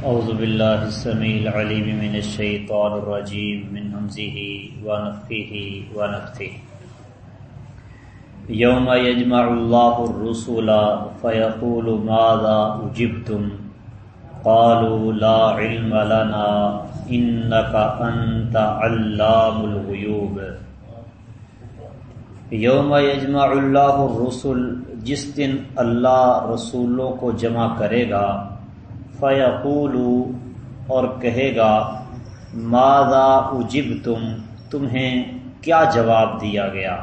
أعوذ بالله السميع العليم من الشيطان الرجيم من همزه ونفخه ونفثه يوم يجمع الله الرسل فيقول ماذا أجبتم؟ قالوا لا علم لنا إنك أنت علام الغيوب. یوم یجمع اللہ الرسل، جس دن اللہ رسولوں کو جمع کرے گا فیقول اور کہے گا، ماذا اجب تم تمہیں کیا جواب دیا گیا؟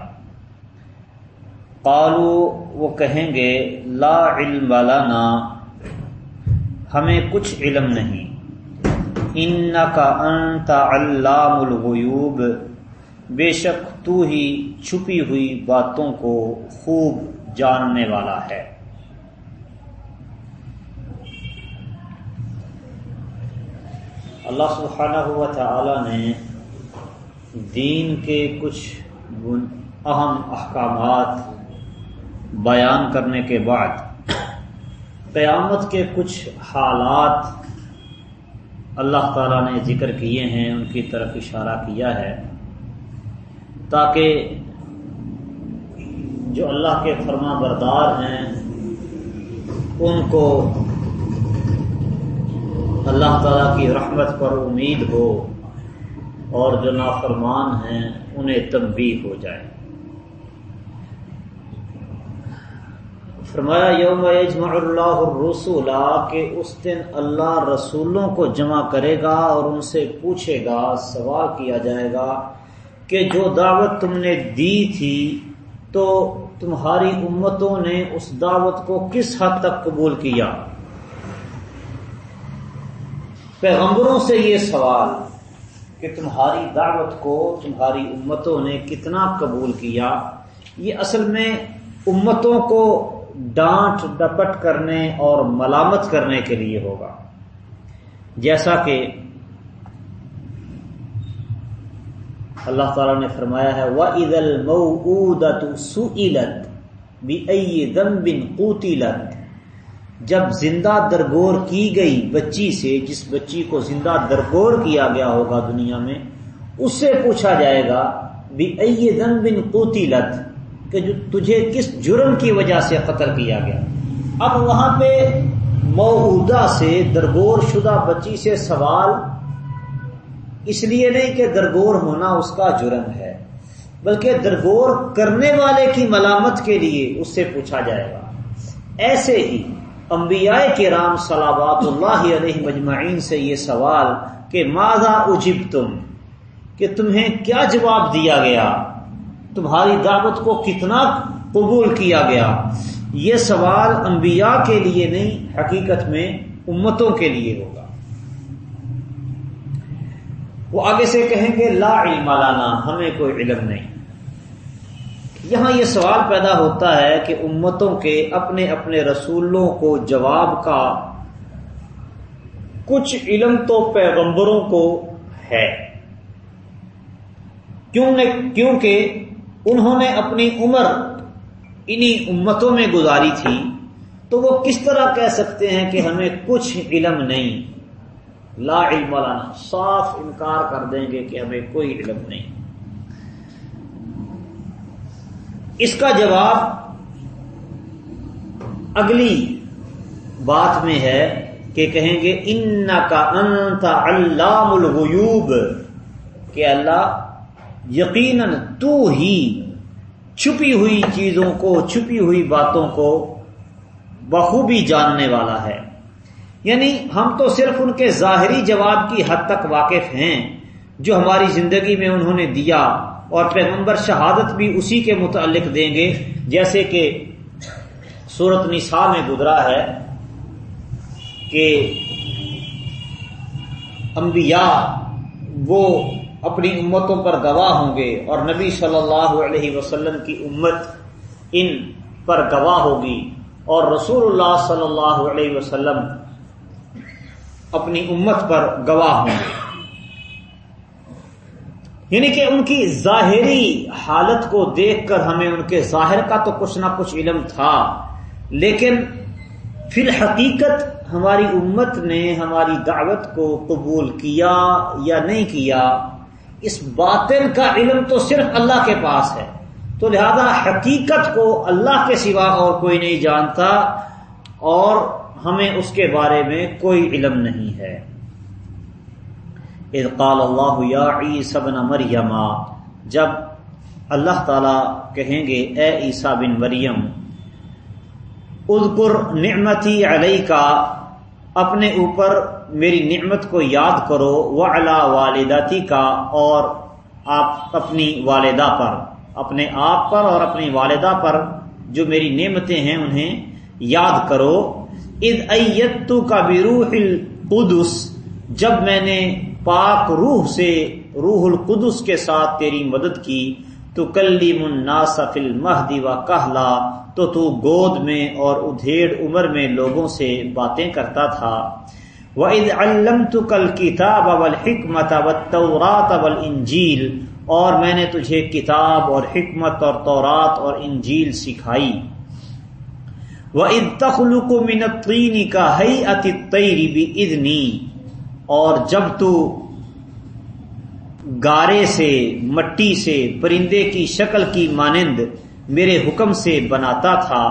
قالو، وہ کہیں گے، لا علم لنا، ہمیں کچھ علم نہیں۔ انکا انت علام الغیوب، بے شک تو ہی چھپی ہوئی باتوں کو خوب جاننے والا ہے۔ اللہ سبحانہ ہوا تعالی نے دین کے کچھ اہم احکامات بیان کرنے کے بعد قیامت کے کچھ حالات اللہ تعالی نے ذکر کیے ہیں، ان کی طرف اشارہ کیا ہے۔ تاکہ جو اللہ کے فرما بردار ہیں، ان کو اللہ تعالیٰ کی رحمت پر امید ہو اور جو نافرمان ہیں انہیں تنبیہ ہو جائے۔ فرمایا، یوم یجمع اللہ الرسول، کہ اس دن اللہ رسولوں کو جمع کرے گا اور ان سے پوچھے گا، سوال کیا جائے گا کہ جو دعوت تم نے دی تھی تو تمہاری امتوں نے اس دعوت کو کس حد تک قبول کیا؟ پیغمبروں سے یہ سوال کہ تمہاری دعوت کو تمہاری امتوں نے کتنا قبول کیا؟ یہ اصل میں امتوں کو ڈانٹ ڈپٹ کرنے اور ملامت کرنے کے لیے ہوگا۔ جیسا کہ اللہ تعالی نے فرمایا ہے وہ عید المعودت بھی دم بن قوتیلت جب زندہ درگور کی گئی بچی سے، جس بچی کو زندہ درگور کیا گیا ہوگا دنیا میں اس سے پوچھا جائے گا بھی دم بن قوتیلت کہ جو تجھے کس جرم کی وجہ سے قتل کیا گیا؟ اب وہاں پہ معودہ سے درگور شدہ بچی سے سوال اس لیے نہیں کہ درگور ہونا اس کا جرم ہے، بلکہ درگور کرنے والے کی ملامت کے لیے اس سے پوچھا جائے گا۔ ایسے ہی انبیاء کے رام صلابات اللہ علیہ مجمعین سے یہ سوال کہ ماضا اجب تم کہ تمہیں کیا جواب دیا گیا؟ تمہاری دعوت کو کتنا قبول کیا گیا؟ یہ سوال انبیاء کے لیے نہیں، حقیقت میں امتوں کے لیے ہوگا۔ وہ آگے سے کہیں گے، لا علم لانا ہمیں کوئی علم نہیں۔ یہاں یہ سوال پیدا ہوتا ہے کہ امتوں کے اپنے اپنے رسولوں کو جواب کا کچھ علم تو پیغمبروں کو ہے۔ کیونکہ انہوں نے اپنی عمر انہی امتوں میں گزاری تھی، تو وہ کس طرح کہہ سکتے ہیں کہ ہمیں کچھ علم نہیں؟ لا علم لانا صاف انکار کر دیں گے کہ ہمیں کوئی علم نہیں۔ اس کا جواب اگلی بات میں ہے کہ کہیں گے ان کا انت علام الغیوب کہ اللہ یقیناً تو ہی چھپی ہوئی چیزوں کو، چھپی ہوئی باتوں کو بخوبی جاننے والا ہے۔ یعنی ہم تو صرف ان کے ظاہری جواب کی حد تک واقف ہیں جو ہماری زندگی میں انہوں نے دیا۔ اور پیغمبر شہادت بھی اسی کے متعلق دیں گے، جیسے کہ سورت نساء میں گزرا ہے کہ انبیاء وہ اپنی امتوں پر گواہ ہوں گے اور نبی صلی اللہ علیہ وسلم کی امت ان پر گواہ ہوگی اور رسول اللہ صلی اللہ علیہ وسلم اپنی امت پر گواہ ہوں گے۔ یعنی کہ ان کی ظاہری حالت کو دیکھ کر ہمیں ان کے ظاہر کا تو کچھ نہ کچھ علم تھا۔ لیکن فی الحقیقت ہماری امت نے ہماری دعوت کو قبول کیا یا نہیں کیا، اس باطن کا علم تو صرف اللہ کے پاس ہے۔ تو لہذا حقیقت کو اللہ کے سوا اور کوئی نہیں جانتا اور ہمیں اس کے بارے میں کوئی علم نہیں ہے۔ قال اللہ یا عیسی بن مریم، جب اللہ تعالی کہیں گے، اے عیسیٰ بن مریم، اذکر نعمتی علیہ کا اپنے اوپر میری نعمت کو یاد کرو و الا والداتی کا اور آپ اپنی والدہ پر، اپنے آپ پر اور اپنی والدہ پر جو میری نعمتیں ہیں انہیں یاد کرو۔ اد ایتو کا بھی روح القدس، جب میں نے پاک روح سے روح القدس کے ساتھ تیری مدد کی تو کلی منا سفل مہدی و کہلا، تو تو گود میں اور ادھیڑ عمر میں لوگوں سے باتیں کرتا تھا۔ وَإِذْ عَلَّمْتُكَ الْكِتَابَ وَالْحِكْمَةَ وَالتَّوْرَاةَ وَالْإِنْجِيلَ، اور میں نے تجھے کتاب اور حکمت اور تورات اور انجیل سکھائی۔ وَإِذْ تَخْلُقُ مِنَ الطِّينِ كَهَيْئَةِ الطَّيْرِ بِإِذْنِي اور جب تو گارے سے، مٹی سے، پرندے کی شکل کی مانند میرے حکم سے بناتا تھا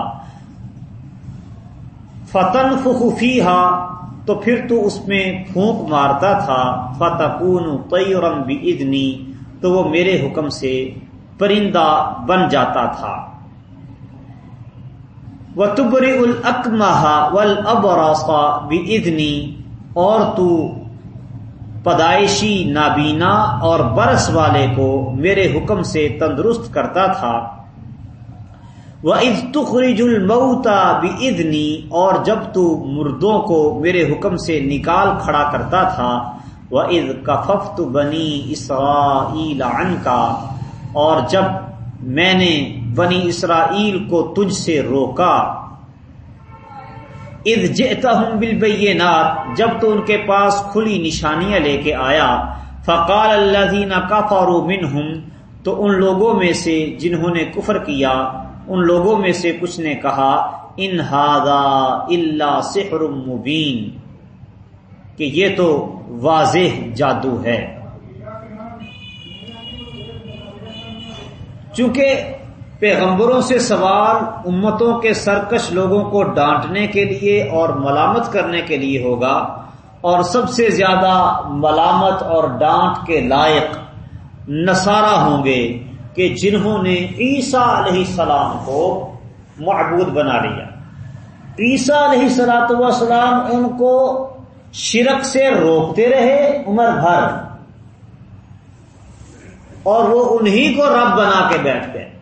فتن فخوفی تو پھر تو اس میں پھونک مارتا تھا فتقون طیرم بھی تو وہ میرے حکم سے پرندہ بن جاتا تھا۔ وہ تبر الکمہ ول ابراسا بھی اور تو پدائشی نابینا اور برس والے کو میرے حکم سے تندرست کرتا تھا۔ وہ از تخرج المتا بھی اور جب تو مردوں کو میرے حکم سے نکال کھڑا کرتا تھا۔ وہ عز کفت بنی اسرائیل ان کا اور جب میں نے بنی اسرائیل کو تجھ سے روکا۔ ہوں بل جب تو ان کے پاس کھلی نشانیاں لے کے آیا، فقال اللہ کا فارو تو ان لوگوں میں سے جنہوں نے کفر کیا، ان لوگوں میں سے کچھ نے کہا، ان اللہ سحر مبین کہ یہ تو واضح جادو ہے۔ چونکہ پیغمبروں سے سوال امتوں کے سرکش لوگوں کو ڈانٹنے کے لیے اور ملامت کرنے کے لیے ہوگا اور سب سے زیادہ ملامت اور ڈانٹ کے لائق نصارہ ہوں گے کہ جنہوں نے عیسیٰ علیہ السلام کو معبود بنا لیا۔ عیسیٰ علیہ سلاۃ وسلام ان کو شرک سے روکتے رہے عمر بھر اور وہ انہی کو رب بنا کے بیٹھ گئے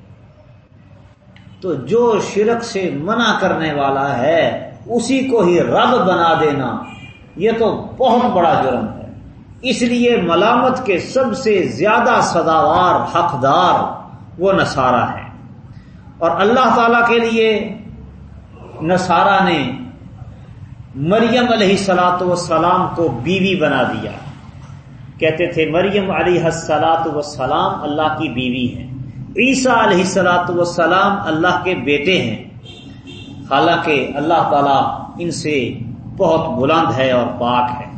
تو جو شرک سے منع کرنے والا ہے، اسی کو ہی رب بنا دینا۔ یہ تو بہت بڑا جرم ہے۔ اس لیے ملامت کے سب سے زیادہ سداوار حقدار وہ نصارہ ہے۔ اور اللہ تعالی کے لیے نصارہ نے مریم علیہ سلاۃ وسلام کو بیوی بنا دیا۔ کہتے تھے، مریم علیہ السلاۃ وسلام اللہ کی بیوی ہے عیسیٰ علیہ سلاۃ وسلام اللہ کے بیٹے ہیں۔ حالانکہ اللہ تعالیٰ ان سے بہت بلند ہے اور پاک ہے۔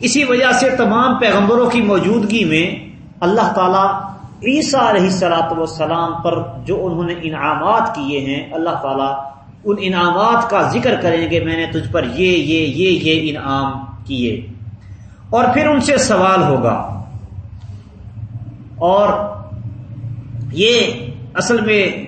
اسی وجہ سے تمام پیغمبروں کی موجودگی میں اللہ تعالیٰ عیسیٰ علیہ سلاۃ وسلام پر جو انہوں نے انعامات کیے ہیں، اللہ تعالیٰ ان انعامات کا ذکر کریں گے، میں نے تجھ پر یہ یہ یہ یہ انعام کیے۔ اور پھر ان سے سوال ہوگا۔ اور یہ اصل میں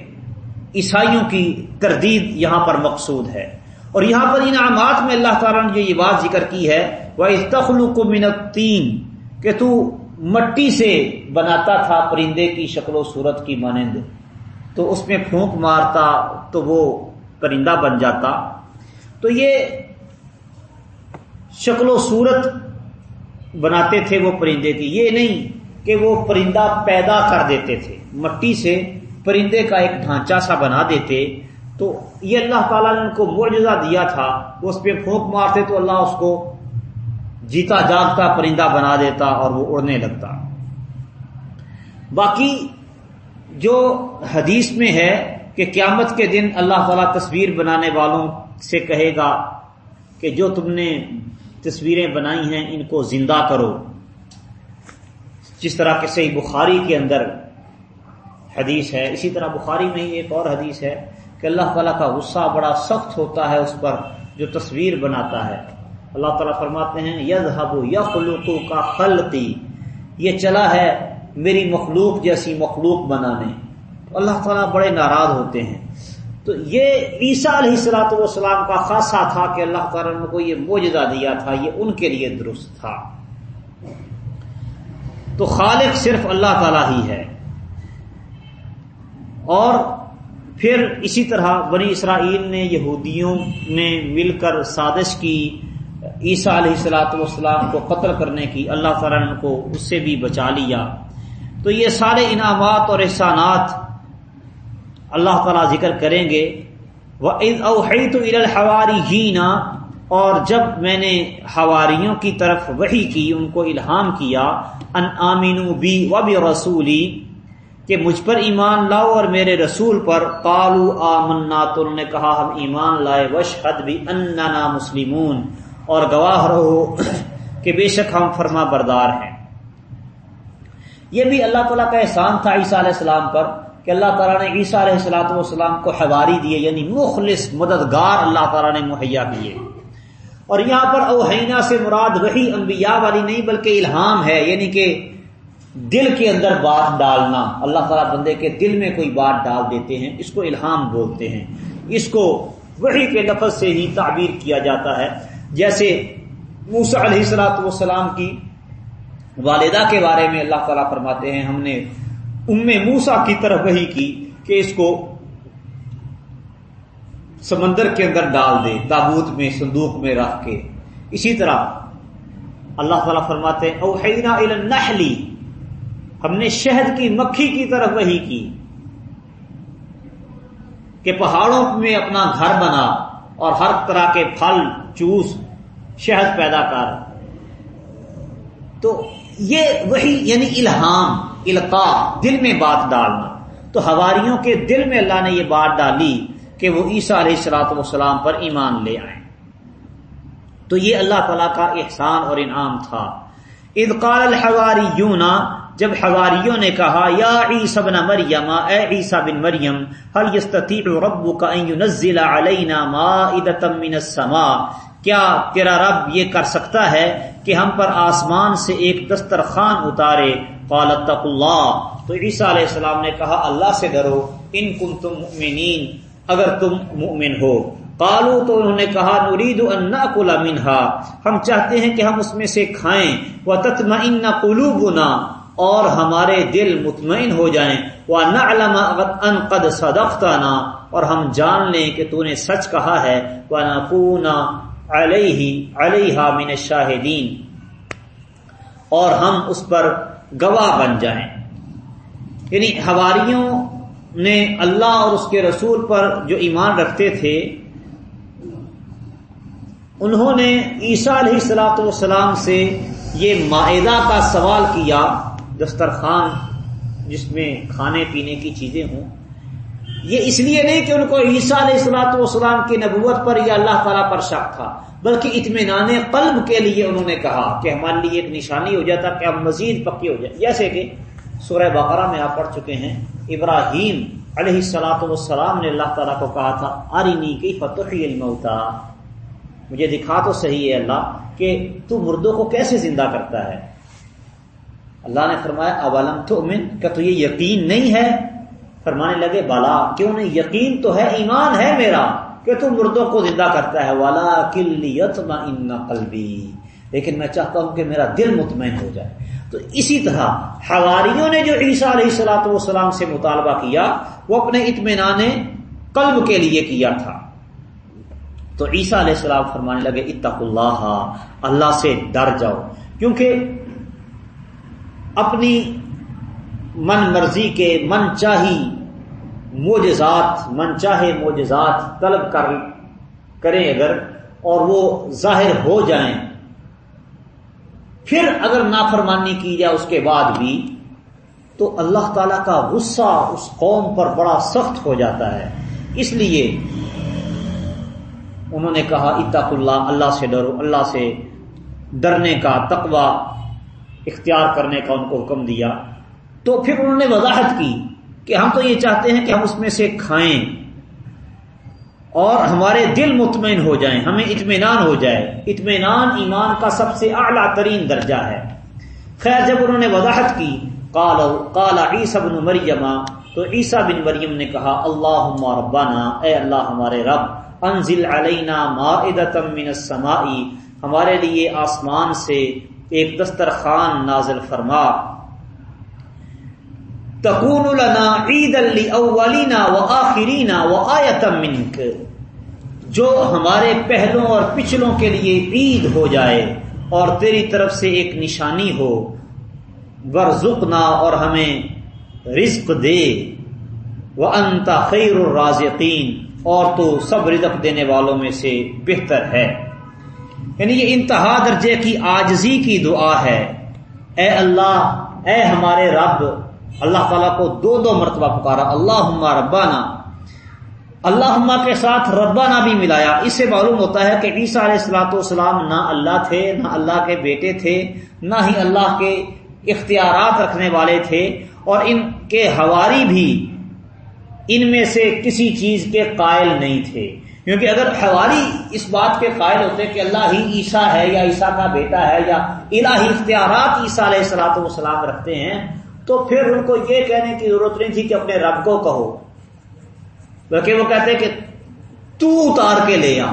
عیسائیوں کی تردید یہاں پر مقصود ہے۔ اور یہاں پر انعامات میں اللہ تعالیٰ نے جو یہ بات ذکر کی ہے وہ تخلو کو منت تین کہ تو مٹی سے بناتا تھا پرندے کی شکل و صورت کی مانند۔ تو اس میں پھونک مارتا تو وہ پرندہ بن جاتا۔ تو یہ شکل و صورت بناتے تھے وہ پرندے کی۔ یہ نہیں کہ وہ پرندہ پیدا کر دیتے تھے۔ مٹی سے پرندے کا ایک ڈھانچہ سا بنا دیتے۔ تو یہ اللہ تعالیٰ نے ان کو معجزہ دیا تھا۔ اس پہ پھونک مارتے تو اللہ اس کو جیتا جاگتا، پرندہ بنا دیتا اور وہ اڑنے لگتا۔ باقی جو حدیث میں ہے کہ قیامت کے دن اللہ تعالیٰ تصویر بنانے والوں سے کہے گا کہ جو تم نے تصویریں بنائی ہیں ان کو زندہ کرو۔ جس طرح کہ صحیح بخاری کے اندر حدیث ہے، اسی طرح بخاری میں ہی ایک اور حدیث ہے کہ اللہ تعالیٰ کا غصہ بڑا سخت ہوتا ہے اس پر جو تصویر بناتا ہے۔ اللہ تعالیٰ فرماتے ہیں ید ہبو یخلوقو کا خلقی، یہ چلا ہے میری مخلوق جیسی مخلوق بنانے۔ اللہ تعالیٰ بڑے ناراض ہوتے ہیں۔ تو یہ عیسیٰ علیہ السلاۃ والسلام کا خاصہ تھا کہ اللہ تعالیٰ نے کو یہ موجودہ دیا تھا، یہ ان کے لیے درست تھا۔ تو خالق صرف اللہ تعالیٰ ہی ہے۔ اور پھر اسی طرح بنی اسرائیل نے یہودیوں نے مل کر سازش کی، عیسیٰ علیہ السلاۃ والسلام کو قتل کرنے کی، اللہ تعالیٰ نے کو اس سے بھی بچا لیا۔ تو یہ سارے انعامات اور احسانات اللہ تعالیٰ ذکر کریں گے۔ وہ اوہی تو ارحواری ہی نا اور جب میں نے ہواریوں کی طرف وہی کی، ان کو الہام کیا، ان آمین بی و بھی رسولی، کہ مجھ پر ایمان لاؤ اور میرے رسول پر کالو آمنا، تو انہوں نے کہا، ہم ایمان لائے وشحد بھی اننا مسلمون، اور گواہ رہو کہ بے شک ہم فرما بردار ہیں۔ یہ بھی اللہ تعالیٰ کا احسان تھا عیسیٰ علیہ السلام پر، کہ اللہ تعالیٰ نے عیسیٰ علیہ السلاۃ والسلام کو حواری دیے یعنی مخلص مددگار اللہ تعالیٰ نے مہیا کیے۔ اور یہاں پر اوہینا سے مراد وہی انبیاء والی نہیں بلکہ الہام ہے یعنی کہ دل کے اندر بات ڈالنا۔ اللہ تعالیٰ بندے کے دل میں کوئی بات ڈال دیتے ہیں، اس کو الہام بولتے ہیں۔ اس کو وہی کے لفظ سے ہی تعبیر کیا جاتا ہے۔ جیسے موسا علیہ السلاۃ والسلام کی والدہ کے بارے میں اللہ تعالیٰ فرماتے ہیں، ہم نے ام موسا کی طرف وہی کی کہ اس کو سمندر کے اندر ڈال دے، تابوت میں، صندوق میں رکھ کے۔ اسی طرح اللہ تعالیٰ فرماتے ہیں، اوحینا نہلی ہم نے شہد کی مکھی کی طرف وہی کی کہ پہاڑوں میں اپنا گھر بنا اور ہر طرح کے پھل، چوس، شہد پیدا کر۔ تو یہ وہی یعنی الہام القا دل میں بات ڈالنا۔ تو ہواریوں کے دل میں اللہ نے یہ بات ڈالی کہ وہ عیسیٰ علیہ السلاط والسلام پر ایمان لے آئے۔ تو یہ اللہ تعالیٰ کا احسان اور انعام تھا۔ ادقال الحواری یونا جب حواریوں نے کہا، یا عیسی بن مریم، اے عیسی بن مریم، هل يستطيع ربك ان ينزل علينا مائدة من السماء؟ کیا تیرا رب یہ کر سکتا ہے کہ ہم پر آسمان سے ایک دسترخوان اتارے؟ قال اتقوا اللہ۔ تو عیسیٰ علیہ السلام نے کہا، اللہ سے ڈرو، ان کنتم مؤمنین۔ اگر تم مؤمن ہو۔ قالو تو انہوں نے کہا نرید ان ناکل منها ہم چاہتے ہیں کہ ہم اس میں سے کھائیں۔ وتطمئن قلوبنا۔ اور ہمارے دل مطمئن ہو جائیں۔ وہ نعلم ان قد صدقتنا۔ اور ہم جان لیں کہ تو نے سچ کہا ہے۔ ونكون علیہ علیہ من الشاہدین اور ہم اس پر گواہ بن جائیں۔ یعنی ہواریوں نے اللہ اور اس کے رسول پر جو ایمان رکھتے تھے، انہوں نے عیسیٰ علیہ السلاۃ والسلام سے یہ معاہدہ کا سوال کیا، دسترخوان، جس میں کھانے پینے کی چیزیں ہوں۔ یہ اس لیے نہیں کہ ان کو عیسیٰ علیہ السلاۃ والسلام کی نبوت پر یا اللہ تعالیٰ پر شک تھا، بلکہ اطمینان قلب کے لیے انہوں نے کہا کہ ہمارے لیے ایک نشانی ہو جاتا، کہ ہم مزید پکے ہو جائیں۔ جیسے کہ سورہ بقرہ میں آپ پڑھ چکے ہیں۔ ابراہیم علیہ السلاۃ والسلام نے اللہ تعالیٰ کو کہا تھا آرینی کی فتح الموتا مجھے دکھا تو صحیح ہے اللہ کہ تو مردوں کو کیسے زندہ کرتا ہے۔ اللہ نے فرمایا، اولم تو امن کیا تو یہ یقین نہیں ہے۔ فرمانے لگے بالا کیوں نہیں؟ یقین تو ہے، ایمان ہے میرا کہ تو مردوں کو زندہ کرتا ہے۔ والا کلیت قلبی لیکن میں چاہتا ہوں کہ میرا دل مطمئن ہو جائے۔ تو اسی طرح حواریوں نے جو عیسیٰ علیہ السلاۃ والسلام سے مطالبہ کیا، وہ اپنے اطمینان قلب کے لیے کیا تھا۔ تو عیسیٰ علیہ السلام فرمانے لگے اتق اللہ اللہ سے ڈر جاؤ۔ کیونکہ اپنی من مرضی کے من چاہی موجزات من چاہے موجزات طلب کر کریں اگر اور وہ ظاہر ہو جائیں پھر اگر نافرمانی کی جائے اس کے بعد بھی، تو اللہ تعالی کا غصہ اس قوم پر بڑا سخت ہو جاتا ہے۔ اس لیے انہوں نے کہا، اتق اللہ اللہ سے ڈرو، اللہ سے ڈرنے کا، تقوی اختیار کرنے کا ان کو حکم دیا۔ تو پھر انہوں نے وضاحت کی کہ ہم تو یہ چاہتے ہیں کہ ہم اس میں سے کھائیں۔ اور ہمارے دل مطمئن ہو جائیں، ہمیں اطمینان ہو جائے۔ اطمینان ایمان کا سب سے اعلیٰ ترین درجہ ہے۔ خیر، جب انہوں نے وضاحت کی کالا عیسی بن مریم، تو عیسیٰ بن مریم نے کہا اللہ ربانہ اے اللہ ہمارے رب، انزل علینا مائدتم من السماء، ہمارے لیے آسمان سے ایک دسترخوان نازل فرما۔ تکون لنا عید الاولینا و آخرینا و آیتم منک۔ جو ہمارے پہلوں اور پچھلوں کے لیے عید ہو جائے اور تیری طرف سے ایک نشانی ہو، ورزقنا اور ہمیں رزق دے۔ وہ انتا خیر الرازقین اور تو سب رزق دینے والوں میں سے بہتر ہے۔ یعنی یہ انتہا درجے کی آجزی کی دعا ہے۔ اے اللہ، اے ہمارے رب اللہ تعالیٰ کو دو دو مرتبہ پکارا اللہ ربانہ اللہ کے ساتھ ربانہ بھی ملایا۔ اس سے معلوم ہوتا ہے کہ عیسیٰ علیہ السلاۃ والسلام نہ اللہ تھے، نہ اللہ کے بیٹے تھے، نہ ہی اللہ کے اختیارات رکھنے والے تھے۔ اور ان کے ہواری بھی ان میں سے کسی چیز کے قائل نہیں تھے۔ کیونکہ اگر حوالی اس بات کے قائل ہوتے کہ اللہ ہی عیسیٰ ہے یا عیسیٰ کا بیٹا ہے یا الہی اختیارات عیسیٰ علیہ السلاۃ والسلام رکھتے ہیں تو پھر ان کو یہ کہنے کی ضرورت نہیں تھی کہ اپنے رب کو کہو۔ بلکہ وہ کہتے کہ تو اتار کے لے آ۔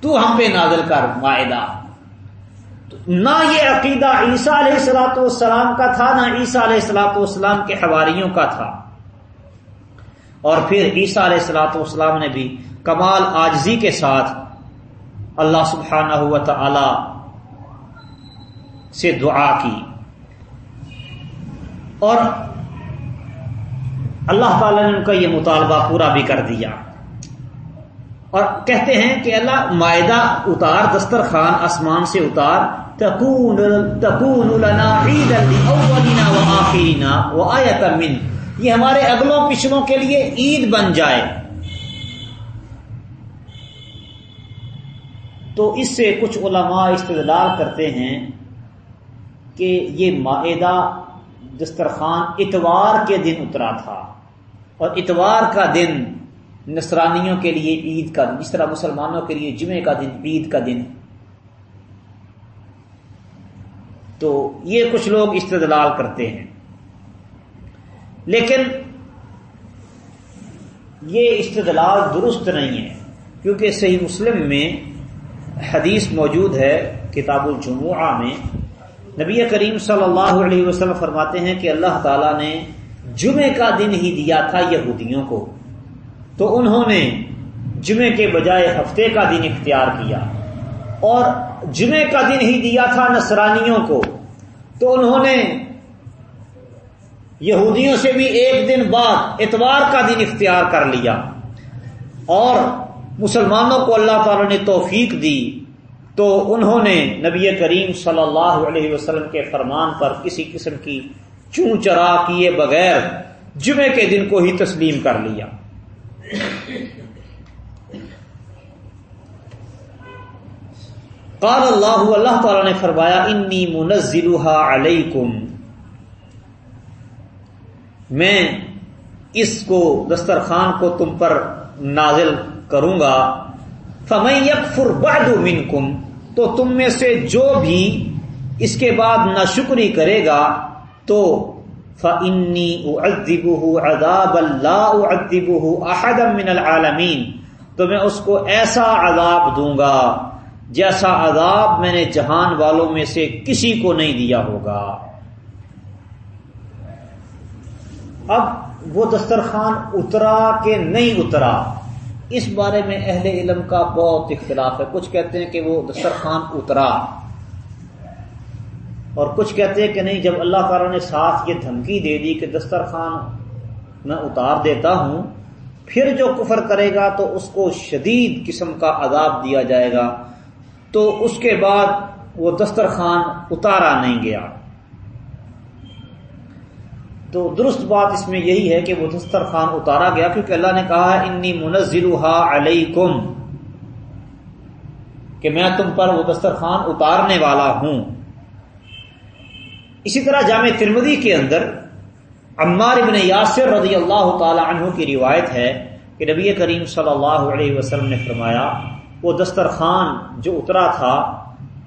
تو ہم پہ نازل کر معاہدہ نہ یہ عقیدہ عیسیٰ علیہ السلاۃ والسلام کا تھا، نہ عیسیٰ علیہ السلاۃ والسلام کے حواریوں کا تھا۔ اور پھر عیسیٰ علیہ السلاۃ والسلام نے بھی کمال آجزی کے ساتھ اللہ سبحانہ ہوا تعالی سے دعا کی۔ اور اللہ تعالی نے ان کا یہ مطالبہ پورا بھی کر دیا۔ اور کہتے ہیں کہ اللہ معدہ اتار، دسترخوان آسمان سے اتار، تکون تکون لنا عید و و آیت من۔ یہ ہمارے اگلوں پچھلوں کے لیے عید بن جائے۔ تو اس سے کچھ علماء استدلال کرتے ہیں کہ یہ معدہ دسترخوان اتوار کے دن اترا تھا اور اتوار کا دن نصرانیوں کے لیے عید کا دن، اس طرح مسلمانوں کے لیے جمعے کا دن، عید کا دن۔ تو یہ کچھ لوگ استدلال کرتے ہیں۔ لیکن یہ استدلال درست نہیں ہے، کیونکہ صحیح مسلم میں حدیث موجود ہے کتاب الجمعہ میں۔ نبی کریم صلی اللہ علیہ وسلم فرماتے ہیں کہ اللہ تعالی نے جمعے کا دن ہی دیا تھا یہودیوں کو۔ تو انہوں نے جمعے کے بجائے ہفتے کا دن اختیار کیا اور جمعے کا دن ہی دیا تھا نصرانیوں کو۔ تو انہوں نے یہودیوں سے بھی ایک دن بعد اتوار کا دن اختیار کر لیا اور مسلمانوں کو اللہ تعالی نے توفیق دی۔ تو انہوں نے نبی کریم صلی اللہ علیہ وسلم کے فرمان پر کسی قسم کی چون چرا کیے بغیر جمعے کے دن کو ہی تسلیم کر لیا۔ قال اللہ اللہ تعالی نے فرمایا، انی منزلها علیکم۔ میں اس کو، دسترخوان کو تم پر نازل کروں گا۔ فمن یکفر بعد منکم تو تم میں سے جو بھی اس کے بعد نہ شکری کرے گا تو فنی ادب اداب اللہ ادب احدم من العالمین تو میں اس کو ایسا عذاب دوں گا جیسا عذاب میں نے جہان والوں میں سے کسی کو نہیں دیا ہوگا۔ اب وہ دسترخوان اترا کہ نہیں اترا؟ اس بارے میں اہل علم کا بہت اختلاف ہے۔ کچھ کہتے ہیں کہ وہ دسترخوان اترا اور کچھ کہتے ہیں کہ نہیں، جب اللہ تعالی نے ساتھ یہ دھمکی دے دی کہ دسترخوان میں اتار دیتا ہوں، پھر جو کفر کرے گا تو اس کو شدید قسم کا عذاب دیا جائے گا۔ تو اس کے بعد وہ دسترخوان اتارا نہیں گیا۔ تو درست بات اس میں یہی ہے کہ وہ دسترخوان اتارا گیا، کیونکہ اللہ نے کہا، انی منزل علیکم. کہ میں تم پر وہ دسترخوان اتارنے والا ہوں۔ اسی طرح جامع ترمدی کے اندر عمار ابن یاسر رضی اللہ تعالی عنہ کی روایت ہے کہ نبی کریم صلی اللہ علیہ وسلم نے فرمایا، وہ دسترخوان جو اترا تھا،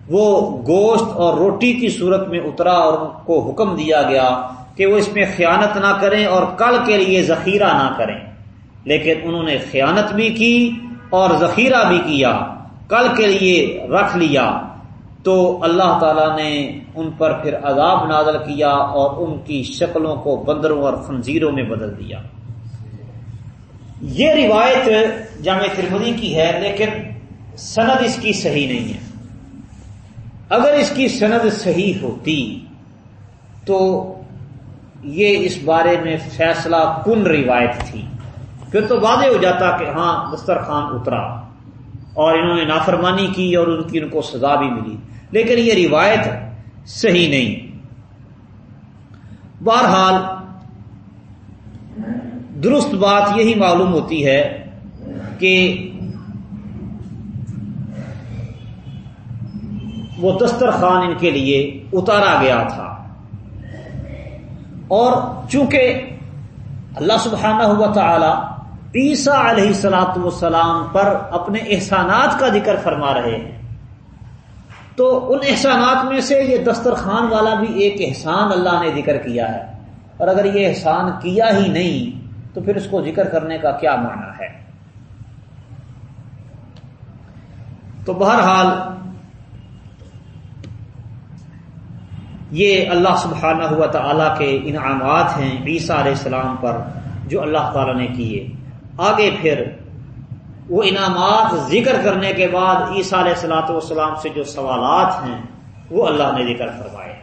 وہ گوشت اور روٹی کی صورت میں اترا اور ان کو حکم دیا گیا کہ وہ اس میں خیانت نہ کریں اور کل کے لیے ذخیرہ نہ کریں۔ لیکن انہوں نے خیانت بھی کی اور ذخیرہ بھی کیا، کل کے لیے رکھ لیا۔ تو اللہ تعالی نے ان پر پھر عذاب نازل کیا اور ان کی شکلوں کو بندروں اور خنزیروں میں بدل دیا۔ یہ روایت جامع ترمدی کی ہے، لیکن سند اس کی صحیح نہیں ہے۔ اگر اس کی سند صحیح ہوتی تو یہ اس بارے میں فیصلہ کن روایت تھی؟ پھر تو واضح ہو جاتا کہ ہاں دسترخوان اترا اور انہوں نے نافرمانی کی اور ان کی ان کو سزا بھی ملی۔ لیکن یہ روایت صحیح نہیں۔ بہرحال، درست بات یہی معلوم ہوتی ہے کہ وہ دسترخوان ان کے لیے اتارا گیا تھا۔ اور چونکہ اللہ سبحانہ ہوا تعالی عیسیٰ علیہ سلاۃ والسلام پر اپنے احسانات کا ذکر فرما رہے ہیں، تو ان احسانات میں سے یہ دسترخوان والا بھی ایک احسان اللہ نے ذکر کیا ہے۔ اور اگر یہ احسان کیا ہی نہیں، تو پھر اس کو ذکر کرنے کا کیا معنی ہے؟ تو بہرحال یہ اللہ سبحانہ ہوا تعالیٰ کے انعامات ہیں عیسیٰ علیہ السلام پر جو اللہ تعالیٰ نے کیے۔ آگے پھر وہ انعامات ذکر کرنے کے بعد عیسیٰ علیہ السلاۃ والسلام سے جو سوالات ہیں وہ اللہ نے ذکر فرمائے۔